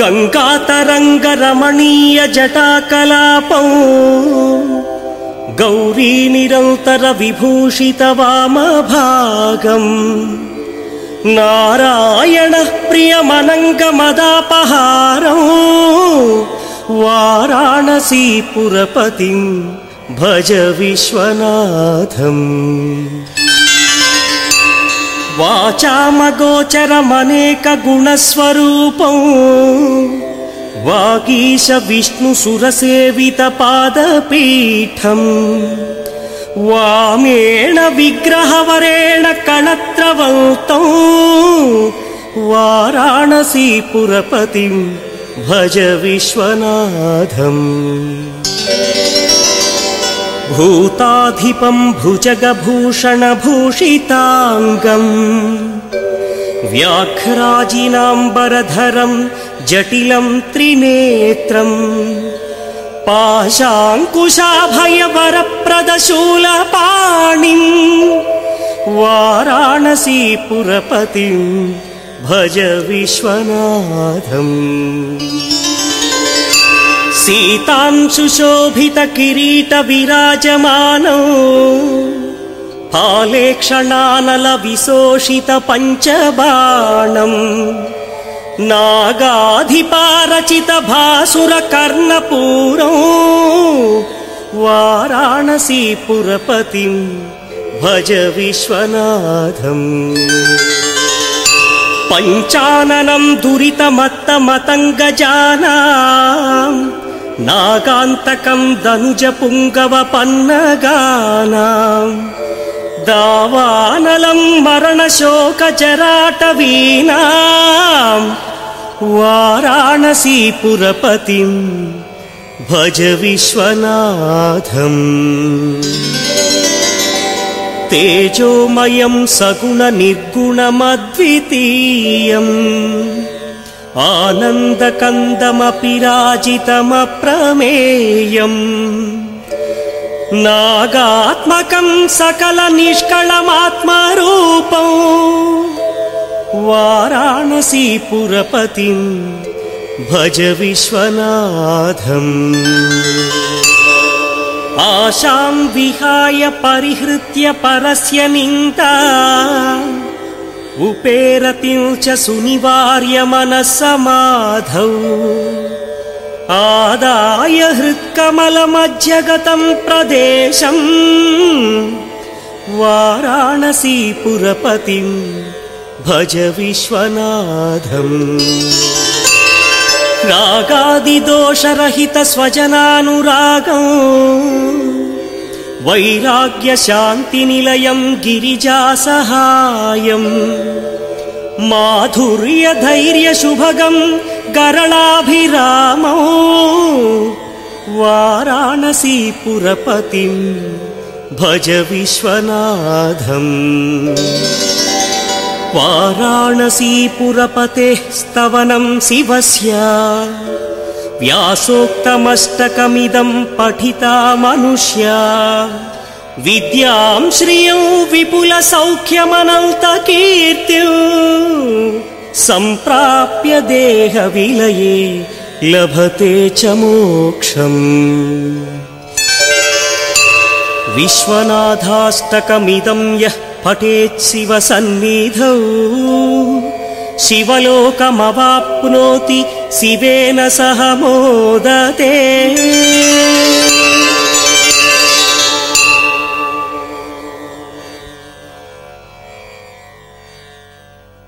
गङ्गातरङ्गरमणीय जटाकलापौ। गौरी निरन्तर विभूषित वामभागम्। नारायणः प्रियमनङ्गमदापहारौ। वाराणसीपुरपतिम् भज विश्वनाथम् वाचामगोचरमनेकगुणस्वरूपौ वागीश विष्णुसुरसेवितपादपीठम् वामेण विग्रहवरेण कणत्रवन्तौ वाराणसीपुरपतिम् भज विश्वनाथम् भूताधिपम् भुजगभूषणभूषिताङ्गम् व्याघ्राजिनाम्बरधरम् जटिलम् त्रिनेत्रम् पाशाङ्कुशाभयवरप्रदशूलपाणिम् वाराणसीपुरपतिम् भज विश्वनाथम् सीतांशुशोभितकिरीटविराजमानौ। फालेक्षणानलविशोषितपञ्चबाणम् नागाधिपारचितभासुरकर्णपूरौ। वाराणसीपुरपतिम् भज विश्वनाथम्। पञ्चाननम् दुरितमत्तमतङ्गजानाम् नागान्तकम् दनुजपुङ्गवपन्नगानाम् दावानलम् मरणशोकजराटवीनाम् वाराणसीपुरपतिम् भज विश्वनाथम्। तेजोमयम् सगुणनिर्गुणमद्वितीयम् आनन्दकन्दमपि राजितमप्रमेयम् नागात्मकम् सकलनिष्कळमात्मरूपौ वाराणसीपुरपतिम् भज विश्वनाथम् आशाम् विहाय परिहृत्य परस्य निन्दा उपेरतिम् च सुनिवार्य मनःसमाधौ आदाय हृत्कमलमध्यगतम् प्रदेशम्। वाराणसीपुरपतिम् भज विश्वनाथम्। रागादिदोषरहितस्वजनानुरागम् वैराग्यशान्तिनिलयम् गिरिजासहायम् माधुर्यधैर्यशुभगम् गरलाभिरामौ वाराणसीपुरपतिम् भज विश्वनाथम्। वाराणसीपुरपतेः स्तवनम् शिवस्य व्यासोक्तमष्टकमिदम् पठिता मनुष्या। विद्याम् श्रियौ विपुलसौख्यमनन्तकीर्त्यौ सम्प्राप्य देहविलये लभते च मोक्षम्। विश्वनाथाष्टकमिदम् यः पठेत् शिवसन्निधौ शिवलोकमवाप्नोति शिवेन सह मोदते